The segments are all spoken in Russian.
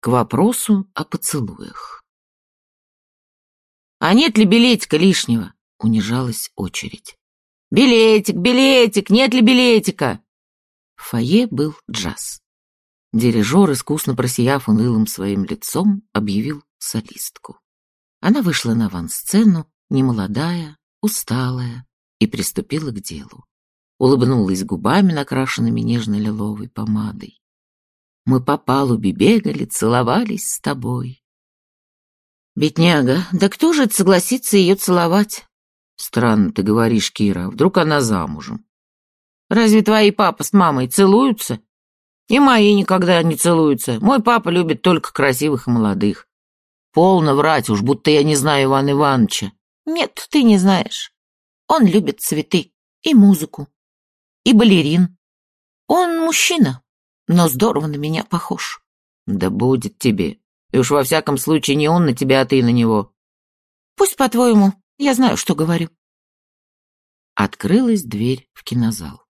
к вопросу о поцелуях. «А нет ли билетика лишнего?» — унижалась очередь. «Билетик, билетик, нет ли билетика?» В фойе был джаз. Дирижер, искусно просияв унылым своим лицом, объявил солистку. Она вышла на авансцену, немолодая, усталая, и приступила к делу. Улыбнулась губами, накрашенными нежно-лиловой помадой. Мы по палубе бегали, целовались с тобой. Бедняга, да кто же согласится ее целовать? Странно ты говоришь, Кира, вдруг она замужем? Разве твои папа с мамой целуются? И мои никогда не целуются. Мой папа любит только красивых и молодых. Полно врать, уж будто я не знаю Ивана Ивановича. Нет, ты не знаешь. Он любит цветы и музыку, и балерин. Он мужчина, но здорово на меня похож. Да будет тебе. И уж во всяком случае не он на тебя, а ты на него. Пусть по-твоему, я знаю, что говорю. Открылась дверь в кинозал.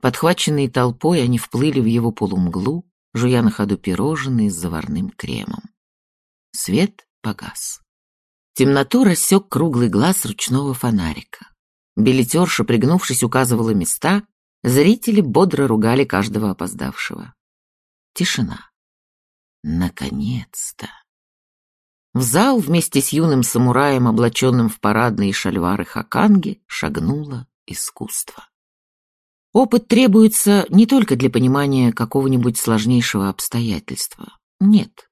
Подхваченные толпой, они вплыли в его полумглу, жуя на ходу пирожные с заварным кремом. Свет погас. Темноту рассек круглый глаз ручного фонарика. Билетерша, пригнувшись, указывала места, зрители бодро ругали каждого опоздавшего. Тишина. Наконец-то. В зал вместе с юным самураем, облаченным в парадные шальвары хаканги, шагнуло искусство. Опыт требуется не только для понимания какого-нибудь сложнейшего обстоятельства. Нет.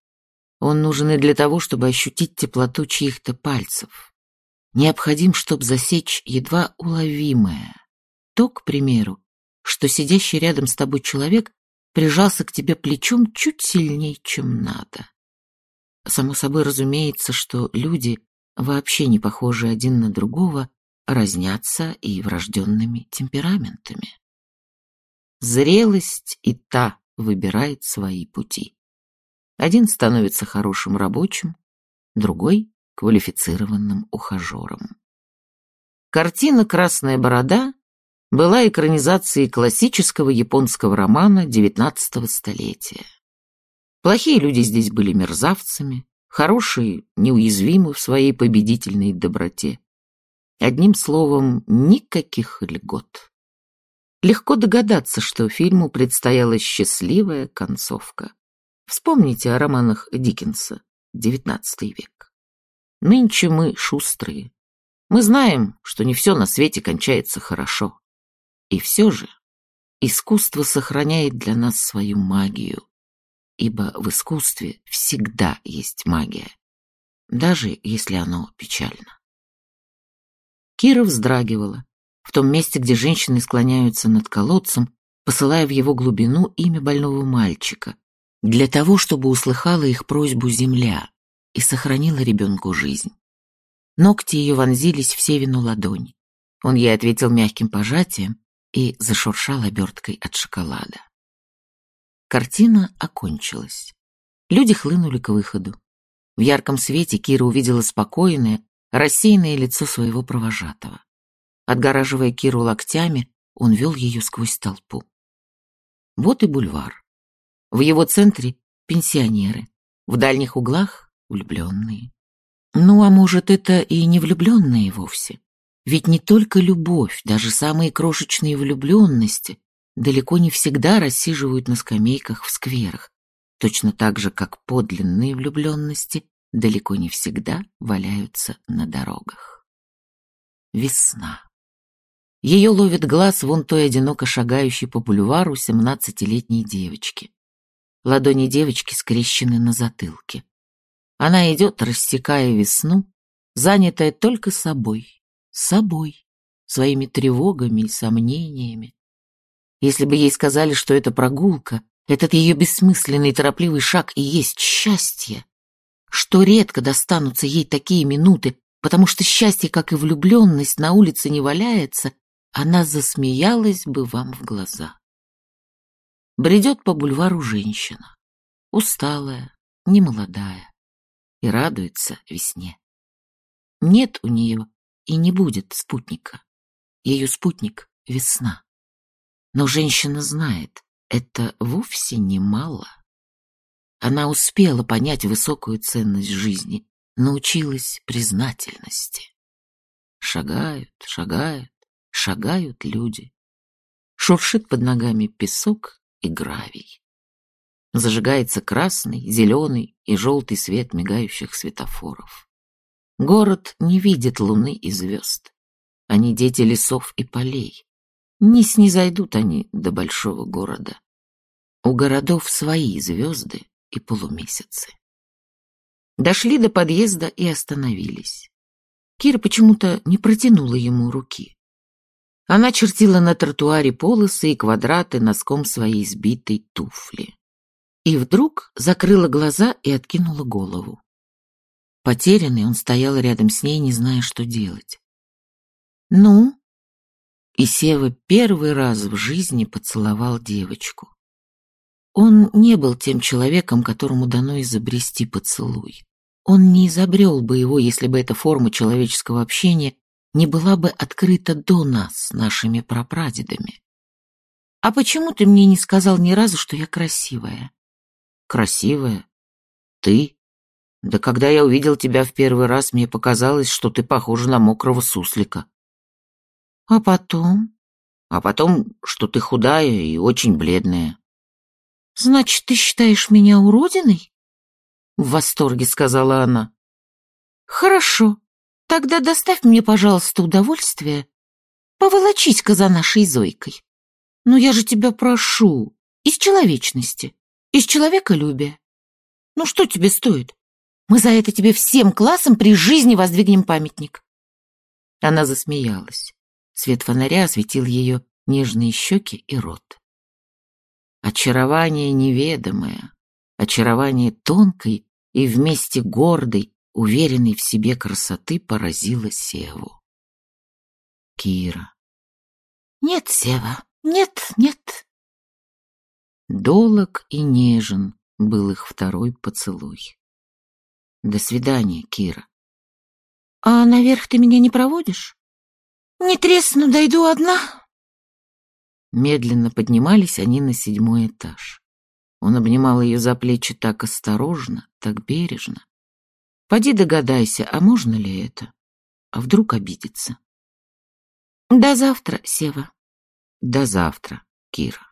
Он нужен и для того, чтобы ощутить теплоту чьих-то пальцев. Необходим, чтобы засечь едва уловимое. То, к примеру, что сидящий рядом с тобой человек прижался к тебе плечом чуть сильнее, чем надо. Само собой разумеется, что люди, вообще не похожи один на другого, разнятся и врожденными темпераментами. Зрелость и та выбирает свои пути. Один становится хорошим рабочим, другой — квалифицированным ухажером. Картина «Красная борода» была экранизацией классического японского романа XIX столетия. Плохие люди здесь были мерзавцами, хорошие — неуязвимы в своей победительной доброте. Одним словом, никаких льгот. Легко догадаться, что фильму предстояла счастливая концовка. Вспомните о романах Диккенса, XIX век. Нынче мы шустрые. Мы знаем, что не все на свете кончается хорошо. И все же искусство сохраняет для нас свою магию, ибо в искусстве всегда есть магия, даже если оно печально. Кира вздрагивала, в том месте, где женщины склоняются над колодцем, посылая в его глубину имя больного мальчика, для того, чтобы услыхала их просьбу земля и сохранила ребенку жизнь. Ногти ее вонзились в Севину ладонь. Он ей ответил мягким пожатием и зашуршал оберткой от шоколада. Картина окончилась. Люди хлынули к выходу. В ярком свете Кира увидела спокойное, рассеянное лицо своего провожатого. Отгораживая Киру локтями, он вел ее сквозь толпу. Вот и бульвар. В его центре пенсионеры, в дальних углах влюбленные. Ну, а может, это и не влюбленные вовсе? Ведь не только любовь, даже самые крошечные влюбленности далеко не всегда рассиживают на скамейках в скверах, точно так же, как подлинные влюбленности далеко не всегда валяются на дорогах. Весна. Ее ловит глаз вон той одиноко шагающей по бульвару семнадцатилетней девочки. Ладони девочки скрещены на затылке. Она идет, рассекая весну, занятая только собой, собой, своими тревогами и сомнениями. Если бы ей сказали, что это прогулка, этот ее бессмысленный торопливый шаг и есть счастье, что редко достанутся ей такие минуты, потому что счастье, как и влюбленность, на улице не валяется, она засмеялась бы вам в глаза. Бредет по бульвару женщина, усталая, немолодая, и радуется весне. Нет у нее и не будет спутника. Ее спутник — весна. Но женщина знает, это вовсе не мало. она успела понять высокую ценность жизни, научилась признательности. Шагают, шагают, шагают люди. Шуршит под ногами песок и гравий. Зажигается красный, зеленый и желтый свет мигающих светофоров. Город не видит луны и звезд. Они дети лесов и полей. Не снизойдут они до большого города. У городов свои звезды и полумесяцы. Дошли до подъезда и остановились. Кира почему-то не протянула ему руки. Она чертила на тротуаре полосы и квадраты носком своей сбитой туфли. И вдруг закрыла глаза и откинула голову. Потерянный, он стоял рядом с ней, не зная, что делать. «Ну?» И Сева первый раз в жизни поцеловал девочку. Он не был тем человеком, которому дано изобрести поцелуй. Он не изобрел бы его, если бы эта форма человеческого общения не была бы открыта до нас, нашими прапрадедами. «А почему ты мне не сказал ни разу, что я красивая?» «Красивая? Ты? Да когда я увидел тебя в первый раз, мне показалось, что ты похожа на мокрого суслика». «А потом?» «А потом, что ты худая и очень бледная». «Значит, ты считаешь меня уродиной?» В восторге сказала она. «Хорошо, тогда доставь мне, пожалуйста, удовольствие поволочись-ка за нашей Зойкой. Ну я же тебя прошу, из человечности, из человеколюбия. Ну что тебе стоит? Мы за это тебе всем классом при жизни воздвигнем памятник». Она засмеялась. Свет фонаря осветил ее нежные щеки и рот. Очарование неведомое, очарование тонкой и вместе гордой, уверенной в себе красоты поразило Севу. Кира. Нет, Сева, нет, нет. Долог и нежен был их второй поцелуй. До свидания, Кира. А наверх ты меня не проводишь? Не тресну, дойду одна. Медленно поднимались они на седьмой этаж. Он обнимал ее за плечи так осторожно, так бережно. Поди догадайся, а можно ли это? А вдруг обидится? До завтра, Сева. До завтра, Кира.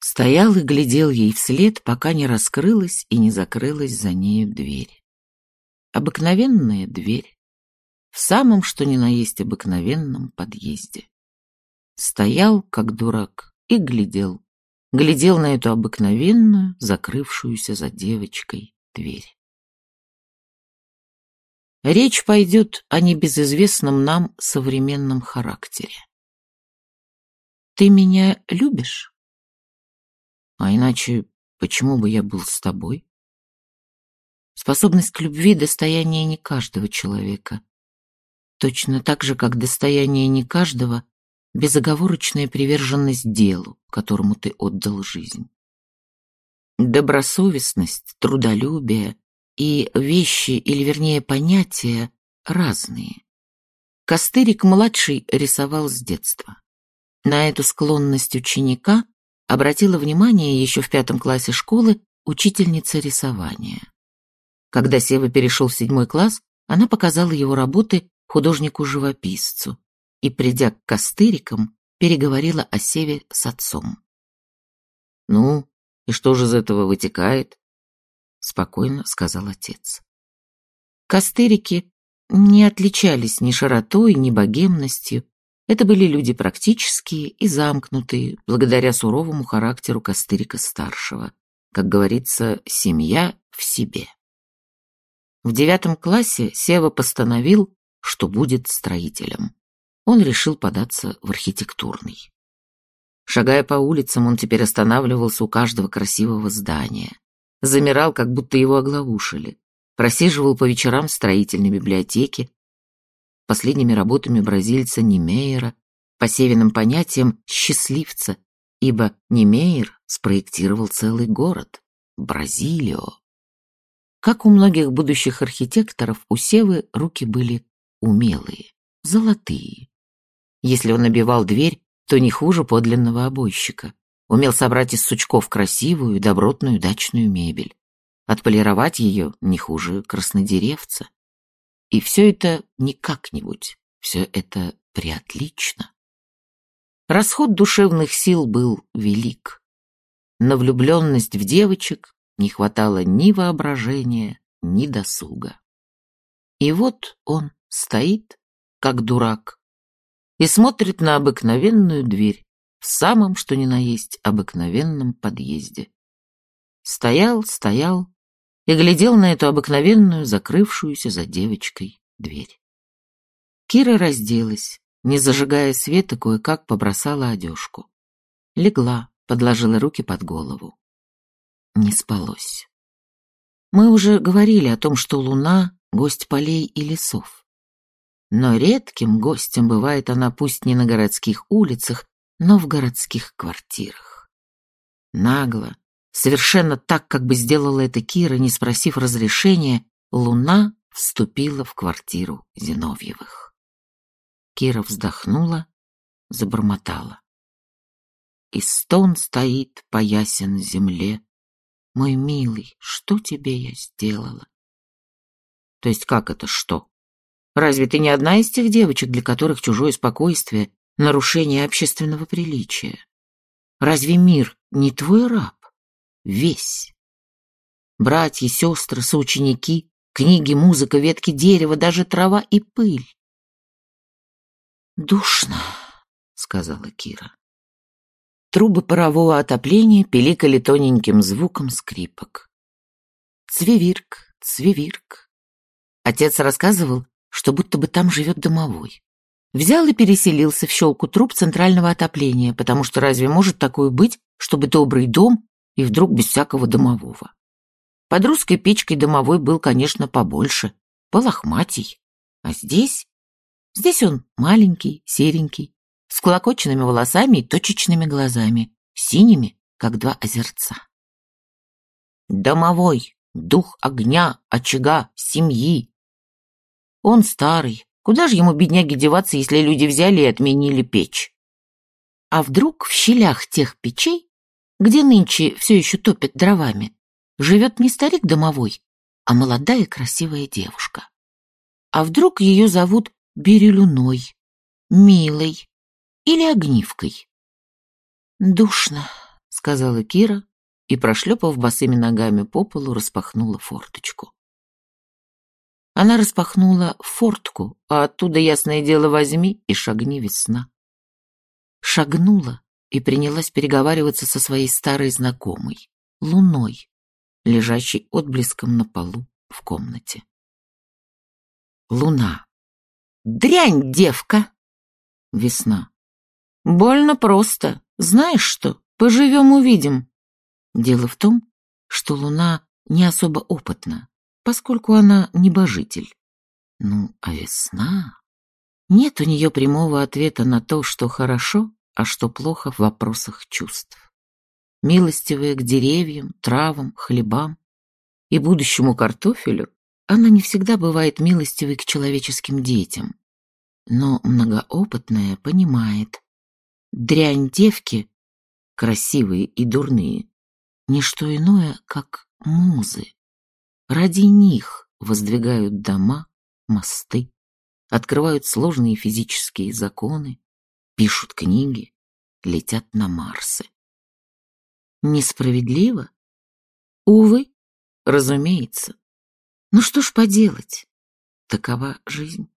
Стоял и глядел ей вслед, пока не раскрылась и не закрылась за нею дверь. Обыкновенная дверь. В самом, что ни на есть обыкновенном подъезде стоял, как дурак, и глядел. Глядел на эту обыкновенную, закрывшуюся за девочкой дверь. Речь пойдет о небезызвестном нам современном характере. Ты меня любишь? А иначе почему бы я был с тобой? Способность к любви — достояние не каждого человека. Точно так же, как достояние не каждого безоговорочная приверженность делу, которому ты отдал жизнь. Добросовестность, трудолюбие и вещи, или вернее понятия, разные. Костырик-младший рисовал с детства. На эту склонность ученика обратила внимание еще в пятом классе школы учительница рисования. Когда Сева перешел в седьмой класс, она показала его работы художнику-живописцу, и, придя к костырикам, переговорила о Севе с отцом. «Ну, и что же из этого вытекает?» — спокойно сказал отец. Костырики не отличались ни широтой, ни богемностью. Это были люди практические и замкнутые, благодаря суровому характеру Костырика-старшего. Как говорится, семья в себе. В девятом классе Сева постановил, что будет строителем он решил податься в архитектурный. Шагая по улицам, он теперь останавливался у каждого красивого здания. Замирал, как будто его оглаушили. Просиживал по вечерам в строительной библиотеке. Последними работами бразильца Немейера, по северным понятиям счастливца, ибо Немейер спроектировал целый город — Бразилио. Как у многих будущих архитекторов, у Севы руки были умелые, золотые. Если он набивал дверь, то не хуже подлинного обойщика. умел собрать из сучков красивую, добротную дачную мебель, отполировать ее не хуже краснодеревца. И все это не как-нибудь, все это приотлично. Расход душевных сил был велик. На влюбленность в девочек не хватало ни воображения, ни досуга. И вот он стоит, как дурак, и смотрит на обыкновенную дверь в самом, что ни на есть, обыкновенном подъезде. Стоял, стоял и глядел на эту обыкновенную, закрывшуюся за девочкой дверь. Кира разделась, не зажигая света, кое-как побросала одежку. Легла, подложила руки под голову. Не спалось. Мы уже говорили о том, что луна — гость полей и лесов. Но редким гостем бывает она пусть не на городских улицах, но в городских квартирах. Нагло, совершенно так, как бы сделала это Кира, не спросив разрешения, луна вступила в квартиру Зиновьевых. Кира вздохнула, забормотала. И стон стоит по ясен земле. Мой милый, что тебе я сделала? То есть как это что? Разве ты не одна из тех девочек, для которых чужое спокойствие — нарушение общественного приличия? Разве мир не твой раб? Весь. Братья, сестры, соученики, книги, музыка, ветки дерева, даже трава и пыль. «Душно», — сказала Кира. Трубы парового отопления пиликали тоненьким звуком скрипок. Цвивирк, цвивирк. Отец рассказывал, что будто бы там живет домовой. Взял и переселился в щелку труб центрального отопления, потому что разве может такое быть, чтобы добрый дом и вдруг без всякого домового? Под русской печкой домовой был, конечно, побольше, полохматий. А здесь Здесь он маленький, серенький, с клокоченными волосами и точечными глазами, синими, как два озерца. Домовой, дух огня, очага, семьи. Он старый, куда же ему, бедняги, деваться, если люди взяли и отменили печь? А вдруг в щелях тех печей, где нынче все еще топят дровами, живет не старик домовой, а молодая красивая девушка? А вдруг ее зовут Бирюлюной, Милой или Огнивкой. «Душно», — сказала Кира и, прошлепав босыми ногами по полу, распахнула форточку. Она распахнула фортку, а оттуда, ясное дело, возьми и шагни весна. Шагнула и принялась переговариваться со своей старой знакомой, луной, лежащей отблеском на полу в комнате. Луна. Дрянь, девка. Весна. Больно просто. Знаешь что? Поживем увидим. Дело в том, что Луна не особо опытна, поскольку она небожитель. Ну, а весна... Нет у нее прямого ответа на то, что хорошо, а что плохо в вопросах чувств. Милостивая к деревьям, травам, хлебам и будущему картофелю, она не всегда бывает милостивой к человеческим детям, но многоопытная понимает. Дрянь девки, красивые и дурные, не что иное, как музы. Ради них воздвигают дома, мосты, открывают сложные физические законы, пишут книги, летят на Марсы. Несправедливо? Увы, разумеется. Ну что ж поделать? Такова жизнь.